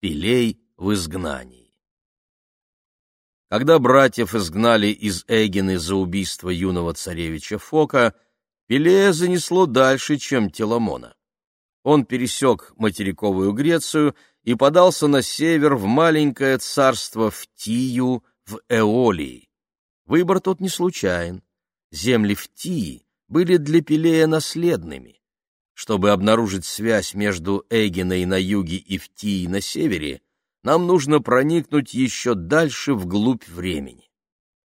Пелей в изгнании. Когда братьев изгнали из Эгины за убийство юного царевича Фока, Пелея занесло дальше, чем Теламона. Он пересек материковую Грецию и подался на север в маленькое царство Фтию в Эолии. Выбор тут не случайен. Земли Фтии были для Пелея наследными. Чтобы обнаружить связь между Эгиной на юге и Фтией на севере, нам нужно проникнуть еще дальше вглубь времени.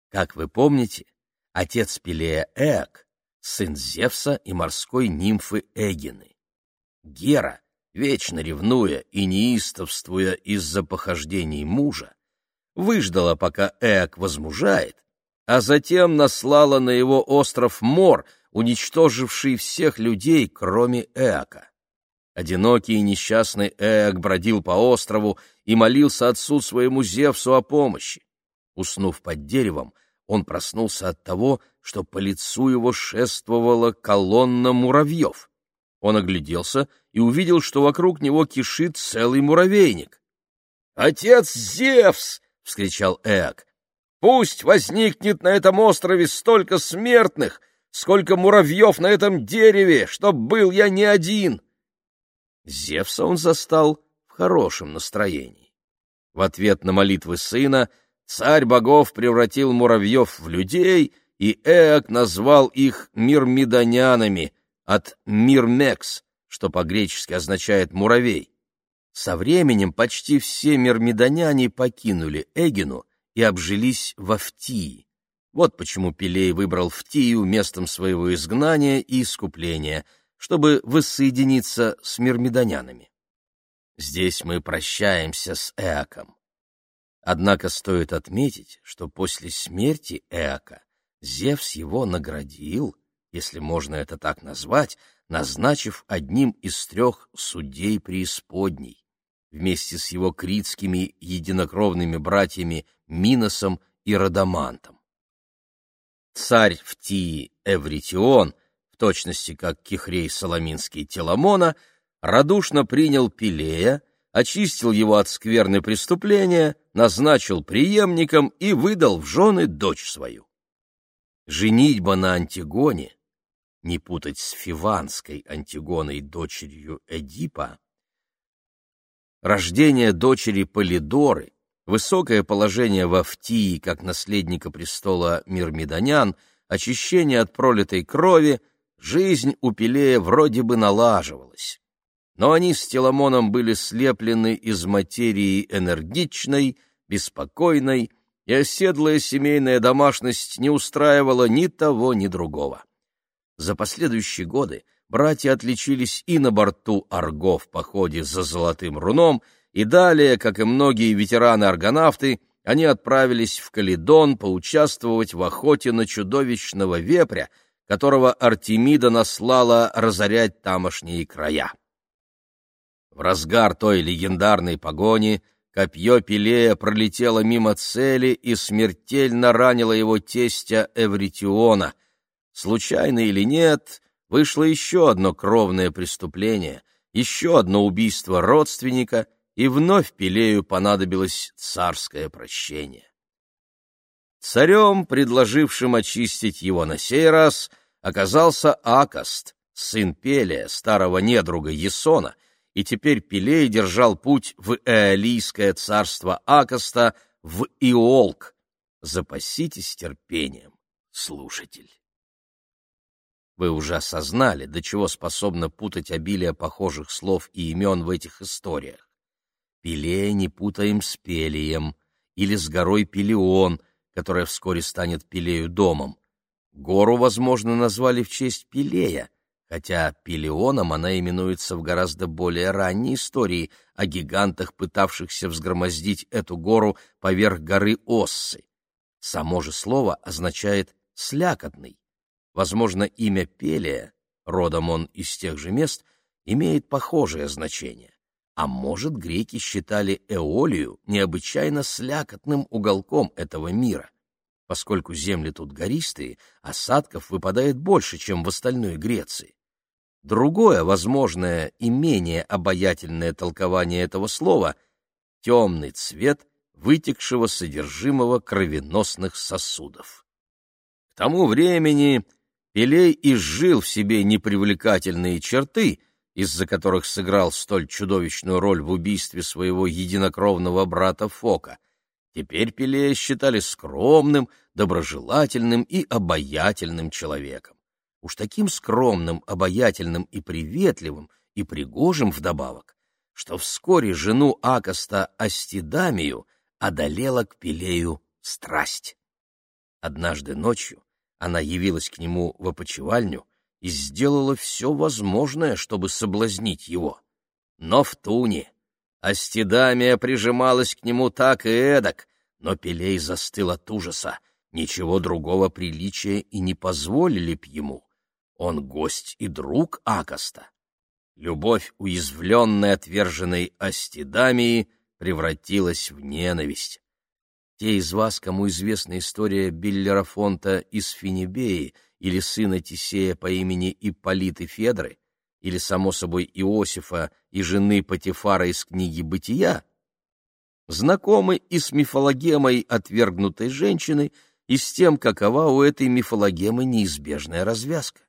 Как вы помните, отец Пелея Эак, сын Зевса и морской нимфы Эгины. Гера, вечно ревнуя и неистовствуя из-за похождений мужа, выждала, пока Эак возмужает, а затем наслала на его остров Мор, уничтоживший всех людей, кроме Эака. Одинокий и несчастный Эак бродил по острову и молился отцу своему Зевсу о помощи. Уснув под деревом, он проснулся от того, что по лицу его шествовала колонна муравьев. Он огляделся и увидел, что вокруг него кишит целый муравейник. «Отец Зевс!» — вскричал Эак. «Пусть возникнет на этом острове столько смертных, сколько муравьев на этом дереве, чтоб был я не один!» Зевса он застал в хорошем настроении. В ответ на молитвы сына царь богов превратил муравьев в людей, и Эак назвал их мирмидонянами от мирмекс, что по-гречески означает «муравей». Со временем почти все мирмидоняне покинули Эгину и обжились в Автии. Вот почему Пелей выбрал Фтию местом своего изгнания и искупления — чтобы воссоединиться с мирмидонянами. Здесь мы прощаемся с Эаком. Однако стоит отметить, что после смерти Эака Зевс его наградил, если можно это так назвать, назначив одним из трех судей преисподней, вместе с его критскими единокровными братьями Миносом и Радамантом. Царь Фтии Эвритион в точности как Кихрей Соломинский Теламона, радушно принял Пилея, очистил его от скверны преступления, назначил преемником и выдал в жены дочь свою. Женитьба на Антигоне, не путать с фиванской Антигоной дочерью Эдипа, рождение дочери Полидоры, высокое положение в Автии как наследника престола Мирмидонян, очищение от пролитой крови — Жизнь у Пелея вроде бы налаживалась, но они с Теламоном были слеплены из материи энергичной, беспокойной, и оседлая семейная домашность не устраивала ни того, ни другого. За последующие годы братья отличились и на борту Арго в походе за Золотым Руном, и далее, как и многие ветераны-аргонавты, они отправились в Каледон поучаствовать в охоте на чудовищного вепря — которого Артемида наслала разорять тамошние края. В разгар той легендарной погони копье Пелея пролетело мимо цели и смертельно ранило его тестя Эвритиона. Случайно или нет, вышло еще одно кровное преступление, еще одно убийство родственника, и вновь Пелею понадобилось царское прощение. Царем, предложившим очистить его на сей раз, оказался Акаст, сын Пелия, старого недруга Есона, и теперь Пелей держал путь в Эолийское царство Акаста, в Иолк. Запаситесь терпением, слушатель. Вы уже осознали, до чего способно путать обилие похожих слов и имен в этих историях. Пелея не путаем с Пелием или с горой Пелион — которая вскоре станет Пилею домом. Гору, возможно, назвали в честь Пилея, хотя Пилеоном она именуется в гораздо более ранней истории о гигантах, пытавшихся взгромоздить эту гору поверх горы Оссы. Само же слово означает «слякотный». Возможно, имя Пелия, родом он из тех же мест, имеет похожее значение. А может, греки считали Эолию необычайно слякотным уголком этого мира. Поскольку земли тут гористые, осадков выпадает больше, чем в остальной Греции. Другое, возможное и менее обаятельное толкование этого слова темный цвет вытекшего содержимого кровеносных сосудов. К тому времени Пелей изжил в себе непривлекательные черты, из-за которых сыграл столь чудовищную роль в убийстве своего единокровного брата Фока. Теперь Пелея считали скромным, доброжелательным и обаятельным человеком. Уж таким скромным, обаятельным и приветливым, и пригожим вдобавок, что вскоре жену Акоста Астидамию одолела к Пелею страсть. Однажды ночью она явилась к нему в опочивальню и сделала все возможное, чтобы соблазнить его. Но в туне Астидамия прижималась к нему так и эдак, но Пелей застыл от ужаса. Ничего другого приличия и не позволили б ему. Он гость и друг Акоста. Любовь, уязвленная отверженной Астидамии, превратилась в ненависть. Те из вас, кому известна история Биллера Фонта из Финибеи или сына Тисея по имени Ипполиты Федры, или, само собой, Иосифа и жены Патифара из книги «Бытия», знакомы и с мифологемой отвергнутой женщины, и с тем, какова у этой мифологемы неизбежная развязка.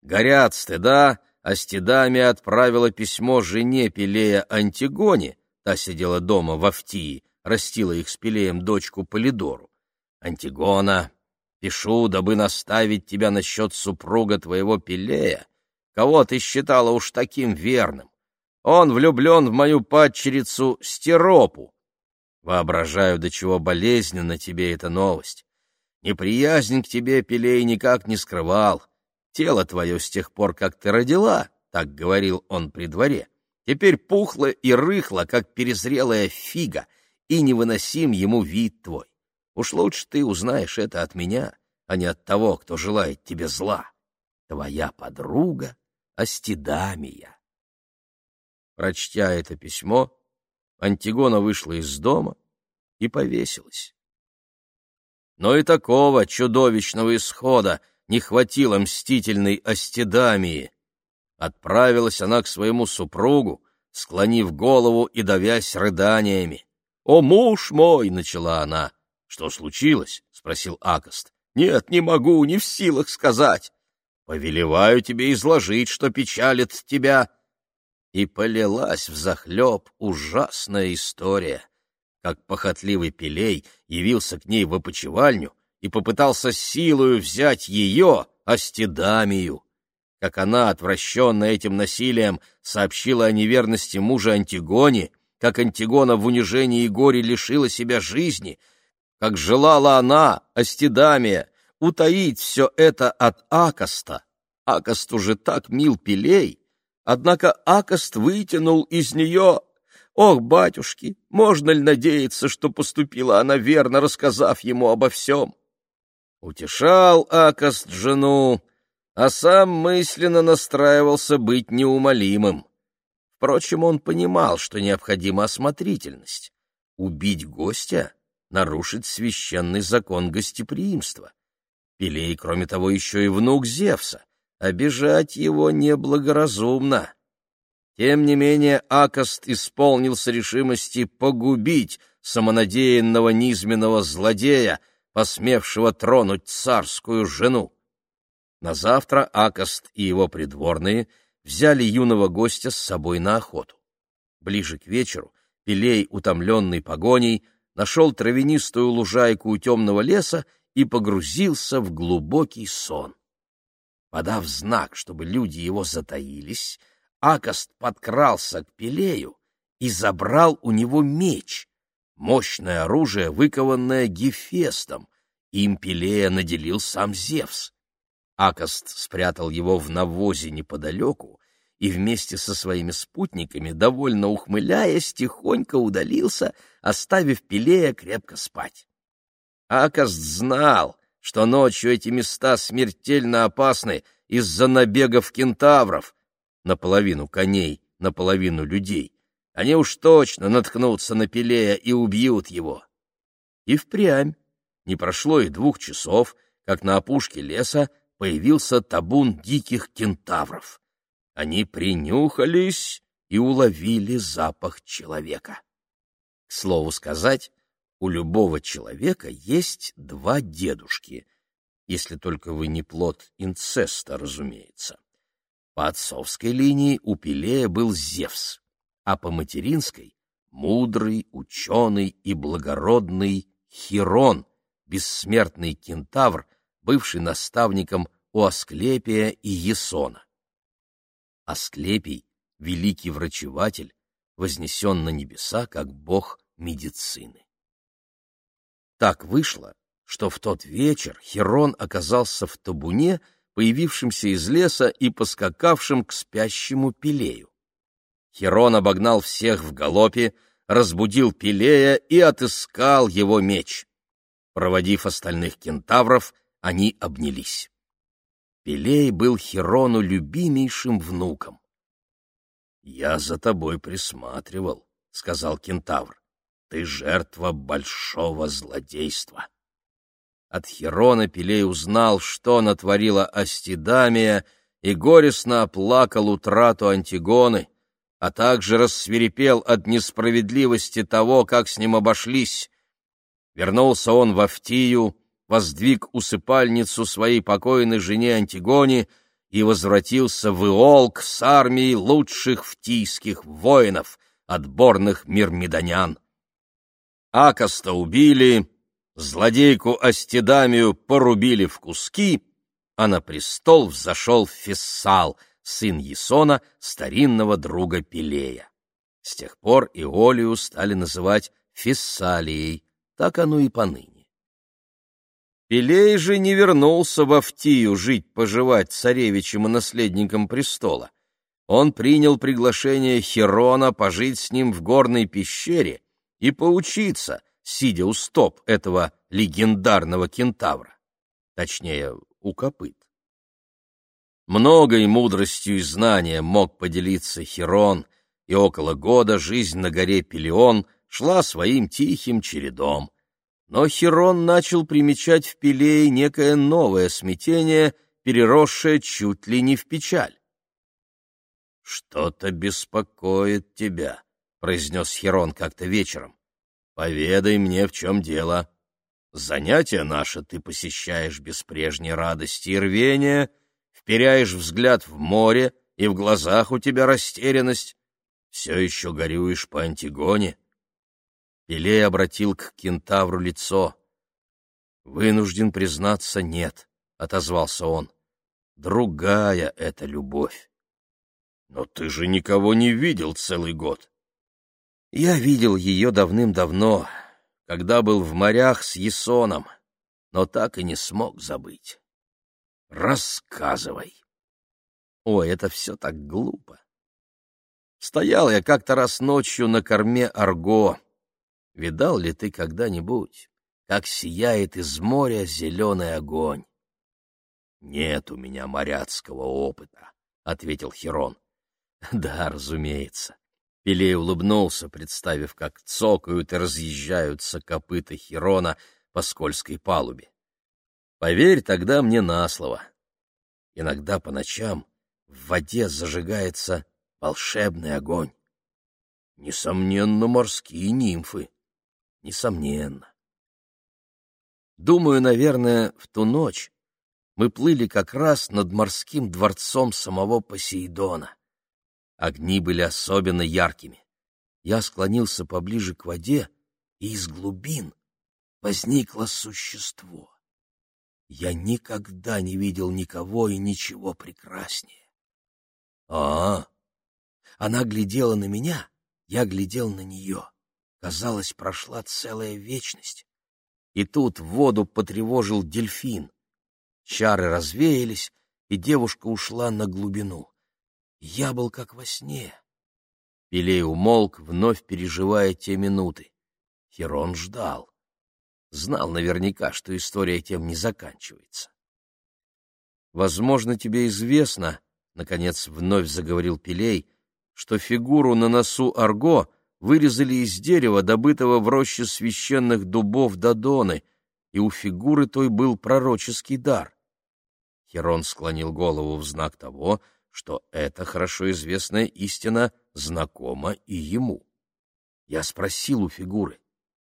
Горят стыда, Астидамия отправила письмо жене Пелея Антигоне, та сидела дома в Автии, растила их с Пелеем дочку Полидору. «Антигона, пишу, дабы наставить тебя насчет супруга твоего Пелея, кого ты считала уж таким верным. Он влюблен в мою падчерицу Стеропу. Воображаю, до чего болезненно тебе эта новость. Неприязнь к тебе Пелей никак не скрывал. Тело твое с тех пор, как ты родила, так говорил он при дворе, теперь пухло и рыхло, как перезрелая фига, и невыносим ему вид твой. Уж лучше ты узнаешь это от меня, а не от того, кто желает тебе зла. Твоя подруга Астидамия. Прочтя это письмо, Антигона вышла из дома и повесилась. Но и такого чудовищного исхода не хватило мстительной Астидамии. Отправилась она к своему супругу, склонив голову и давясь рыданиями. «О, муж мой!» — начала она. «Что случилось?» — спросил Акост. «Нет, не могу, не в силах сказать. Повелеваю тебе изложить, что печалит тебя, и полилась взахлеб ужасная история, как похотливый Пелей явился к ней в опочивальню и попытался силою взять ее, Астидамию, как она, отвращенная этим насилием, сообщила о неверности мужа Антигоне, как Антигона в унижении и горе лишила себя жизни, как желала она, Астидамия, утаить все это от Акоста. Акост уже так мил Пелей, Однако Акост вытянул из нее... Ох, батюшки, можно ли надеяться, что поступила она верно, рассказав ему обо всем? Утешал Акост жену, а сам мысленно настраивался быть неумолимым. Впрочем, он понимал, что необходима осмотрительность. Убить гостя — нарушить священный закон гостеприимства. Пелей, кроме того, еще и внук Зевса — обижать его неблагоразумно. Тем не менее Акост исполнился решимости погубить самонадеянного низменного злодея, посмевшего тронуть царскую жену. На завтра Акост и его придворные взяли юного гостя с собой на охоту. Ближе к вечеру Пелей, утомленный погоней, нашел травянистую лужайку у темного леса и погрузился в глубокий сон. Подав знак, чтобы люди его затаились, Акост подкрался к Пелею и забрал у него меч, мощное оружие, выкованное Гефестом, им Пелея наделил сам Зевс. Акост спрятал его в навозе неподалеку и вместе со своими спутниками, довольно ухмыляясь, тихонько удалился, оставив Пелея крепко спать. Акост знал, что ночью эти места смертельно опасны из-за набегов кентавров, наполовину коней, наполовину людей. Они уж точно наткнутся на Пелея и убьют его. И впрямь не прошло и двух часов, как на опушке леса появился табун диких кентавров. Они принюхались и уловили запах человека. К слову сказать, у любого человека есть два дедушки, если только вы не плод инцеста, разумеется. По отцовской линии у Пелея был Зевс, а по материнской — мудрый, ученый и благородный Хирон, бессмертный кентавр, бывший наставником у Асклепия и Есона. Асклепий — великий врачеватель, вознесен на небеса как бог медицины. Так вышло, что в тот вечер Херон оказался в табуне, появившемся из леса и поскакавшим к спящему Пелею. Херон обогнал всех в галопе, разбудил Пелея и отыскал его меч. Проводив остальных кентавров, они обнялись. Пелей был Херону любимейшим внуком. — Я за тобой присматривал, — сказал кентавр. — Ты жертва большого злодейства. От Херона Пелей узнал, что натворила Астидамия, и горестно оплакал утрату Антигоны, а также рассверепел от несправедливости того, как с ним обошлись. Вернулся он в Автию, воздвиг усыпальницу своей покойной жене Антигоне и возвратился в Иолк с армией лучших втийских воинов, отборных мирмидонян. Акоста убили, Злодейку Астидамию порубили в куски, а на престол взошел Фессал, сын Есона, старинного друга Пелея. С тех пор Иолию стали называть Фессалией, так оно и поныне. Пелей же не вернулся в Автию жить-поживать царевичем и наследником престола. Он принял приглашение Херона пожить с ним в горной пещере и поучиться, сидя у стоп этого легендарного кентавра, точнее, у копыт. Многой мудростью и знанием мог поделиться Херон, и около года жизнь на горе Пелеон шла своим тихим чередом. Но Херон начал примечать в Пелее некое новое смятение, переросшее чуть ли не в печаль. «Что-то беспокоит тебя», — произнес Херон как-то вечером. Поведай мне, в чем дело. Занятия наши ты посещаешь без прежней радости и рвения, вперяешь взгляд в море, и в глазах у тебя растерянность. Все еще горюешь по Антигоне. Пелей обратил к кентавру лицо. «Вынужден признаться, нет», — отозвался он. «Другая это любовь». «Но ты же никого не видел целый год. Я видел ее давным-давно, когда был в морях с Есоном, но так и не смог забыть. Рассказывай. Ой, это все так глупо. Стоял я как-то раз ночью на корме Арго. Видал ли ты когда-нибудь, как сияет из моря зеленый огонь? Нет у меня моряцкого опыта, — ответил Херон. Да, разумеется. Пелей улыбнулся, представив, как цокают и разъезжаются копыта Хирона по скользкой палубе. Поверь тогда мне на слово. Иногда по ночам в воде зажигается волшебный огонь. Несомненно, морские нимфы. Несомненно. Думаю, наверное, в ту ночь мы плыли как раз над морским дворцом самого Посейдона. Огни были особенно яркими. Я склонился поближе к воде, и из глубин возникло существо. Я никогда не видел никого и ничего прекраснее. А, -а, -а. Она глядела на меня, я глядел на нее. Казалось, прошла целая вечность. И тут воду потревожил дельфин. Чары развеялись, и девушка ушла на глубину. Я был как во сне. Пелей умолк, вновь переживая те минуты. Херон ждал. Знал наверняка, что история тем не заканчивается. «Возможно, тебе известно, — наконец вновь заговорил Пелей, — что фигуру на носу Арго вырезали из дерева, добытого в роще священных дубов Додоны, и у фигуры той был пророческий дар. Херон склонил голову в знак того, что эта хорошо известная истина знакома и ему. Я спросил у фигуры,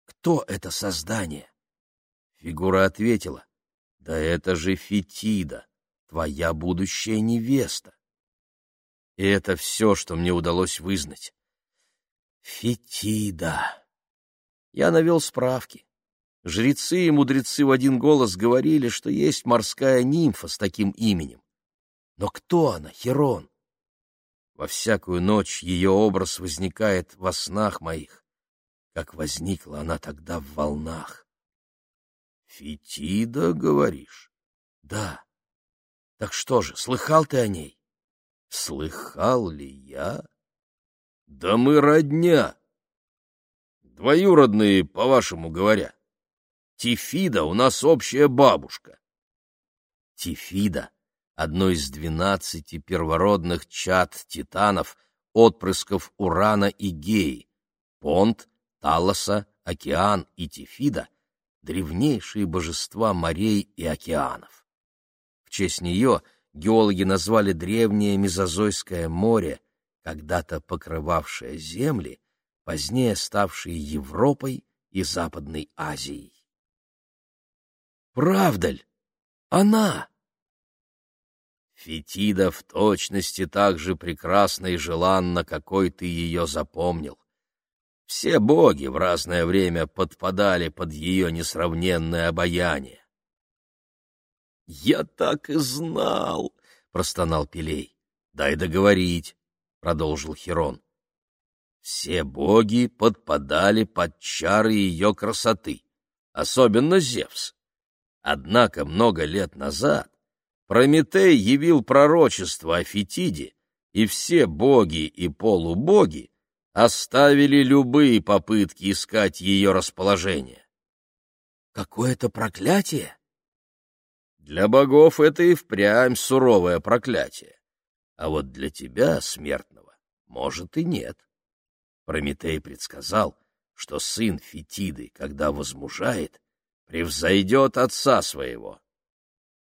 кто это создание? Фигура ответила, да это же Фетида, твоя будущая невеста. И это все, что мне удалось вызнать. Фетида. Я навел справки. Жрецы и мудрецы в один голос говорили, что есть морская нимфа с таким именем. Но кто она, Херон? Во всякую ночь ее образ возникает во снах моих, как возникла она тогда в волнах. Фетида, говоришь? Да. Так что же, слыхал ты о ней? Слыхал ли я? Да мы родня. Двоюродные, по-вашему говоря. Тифида у нас общая бабушка. Тифида — одно из двенадцати первородных чад титанов, отпрысков Урана и Геи. Понт, Талоса, Океан и Тифида — древнейшие божества морей и океанов. В честь нее геологи назвали древнее Мезозойское море, когда-то покрывавшее земли, позднее ставшие Европой и Западной Азией. Правда ль? Она! Фетида в точности так же прекрасна и желанна, какой ты ее запомнил. Все боги в разное время подпадали под ее несравненное обаяние. — Я так и знал, — простонал Пелей. — Дай договорить, — продолжил Херон. Все боги подпадали под чары ее красоты, особенно Зевс. Однако много лет назад Прометей явил пророчество о Фетиде, и все боги и полубоги оставили любые попытки искать ее расположение. Какое-то проклятие? Для богов это и впрямь суровое проклятие, а вот для тебя, смертного, может и нет. Прометей предсказал, что сын Фетиды, когда возмужает, превзойдет отца своего.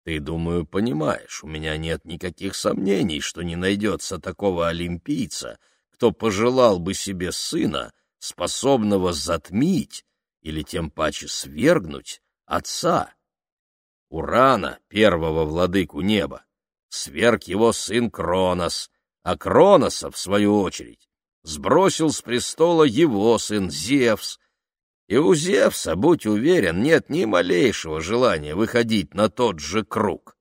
Ты, думаю, понимаешь, у меня нет никаких сомнений, что не найдется такого олимпийца, кто пожелал бы себе сына, способного затмить или тем паче свергнуть отца. Урана, первого владыку неба, сверг его сын Кронос, а Кроноса, в свою очередь, сбросил с престола его сын Зевс, и у Зевса, будь уверен, нет ни малейшего желания выходить на тот же круг.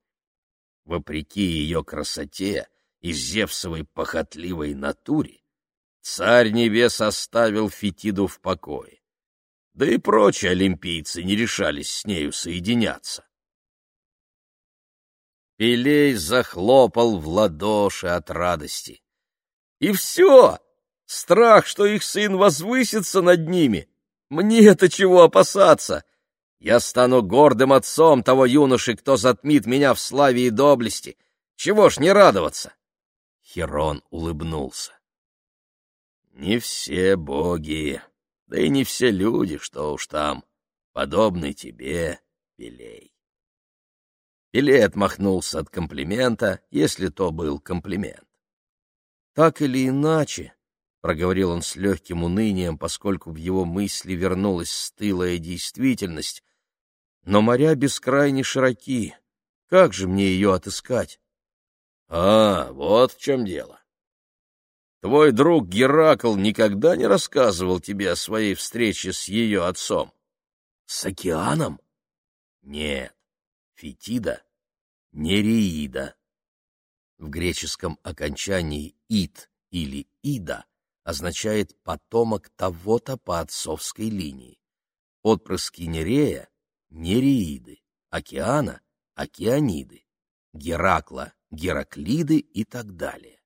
Вопреки ее красоте и Зевсовой похотливой натуре, царь небес оставил Фетиду в покое. Да и прочие олимпийцы не решались с нею соединяться. Пелей захлопал в ладоши от радости. И все! Страх, что их сын возвысится над ними, мне-то чего опасаться? Я стану гордым отцом того юноши, кто затмит меня в славе и доблести. Чего ж не радоваться? Херон улыбнулся. Не все боги, да и не все люди, что уж там, подобны тебе, Пелей. Пелей отмахнулся от комплимента, если то был комплимент. Так или иначе, проговорил он с легким унынием, поскольку в его мысли вернулась стылая действительность. Но моря бескрайне широки. Как же мне ее отыскать? А, вот в чем дело. Твой друг Геракл никогда не рассказывал тебе о своей встрече с ее отцом? С океаном? Нет. Фетида? Нереида. В греческом окончании «ид» или «ида» означает «потомок того-то по отцовской линии». Отпрыски Нерея — Нереиды, Океана — Океаниды, Геракла — Гераклиды и так далее.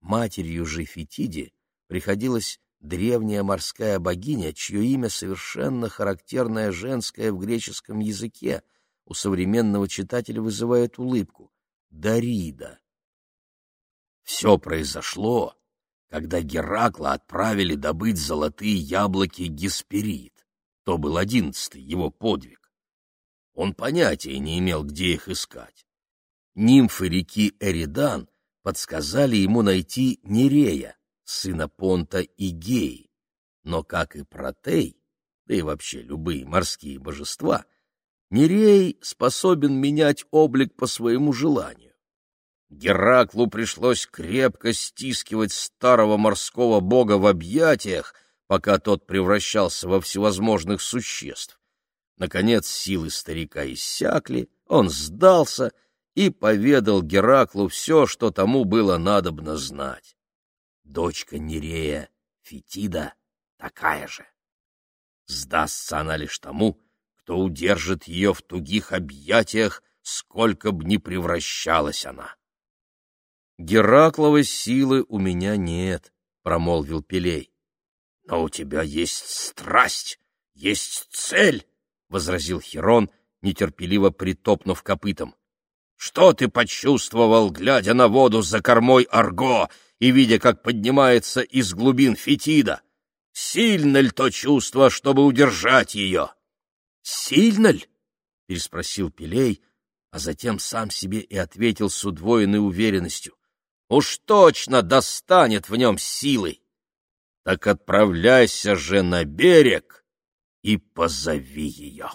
Матерью же Фетиде приходилась древняя морская богиня, чье имя совершенно характерное женское в греческом языке, у современного читателя вызывает улыбку — Дарида. Все произошло когда Геракла отправили добыть золотые яблоки Гесперид. То был одиннадцатый его подвиг. Он понятия не имел, где их искать. Нимфы реки Эридан подсказали ему найти Нерея, сына Понта и Геи. Но, как и Протей, да и вообще любые морские божества, Нерей способен менять облик по своему желанию. Гераклу пришлось крепко стискивать старого морского бога в объятиях, пока тот превращался во всевозможных существ. Наконец силы старика иссякли, он сдался и поведал Гераклу все, что тому было надобно знать. Дочка Нерея, Фетида, такая же. Сдастся она лишь тому, кто удержит ее в тугих объятиях, сколько б ни превращалась она. «Геракловой силы у меня нет», — промолвил Пелей. «Но у тебя есть страсть, есть цель», — возразил Херон, нетерпеливо притопнув копытом. «Что ты почувствовал, глядя на воду за кормой Арго и видя, как поднимается из глубин Фетида? Сильно ли то чувство, чтобы удержать ее?» «Сильно ли?» — переспросил Пелей, а затем сам себе и ответил с удвоенной уверенностью. «Уж точно достанет в нем силы! Так отправляйся же на берег и позови ее!»